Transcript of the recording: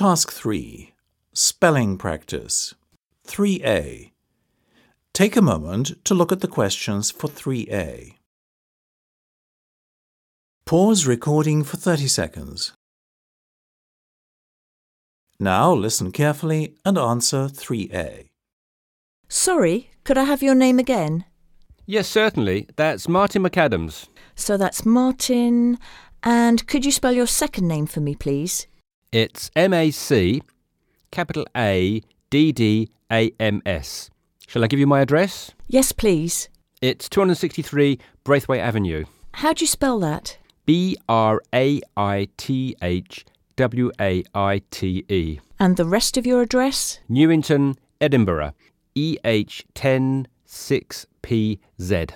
Task 3 Spelling Practice 3a. Take a moment to look at the questions for 3a. Pause recording for 30 seconds. Now listen carefully and answer 3a. Sorry, could I have your name again? Yes, certainly. That's Martin MacAddams. So that's Martin. And could you spell your second name for me, please? It's M A C, capital A D D A M S. Shall I give you my address? Yes, please. It's 263 Braithwaite Avenue. How do you spell that? B R A I T H W A I T E. And the rest of your address? Newington, Edinburgh. EH 10 6PZ.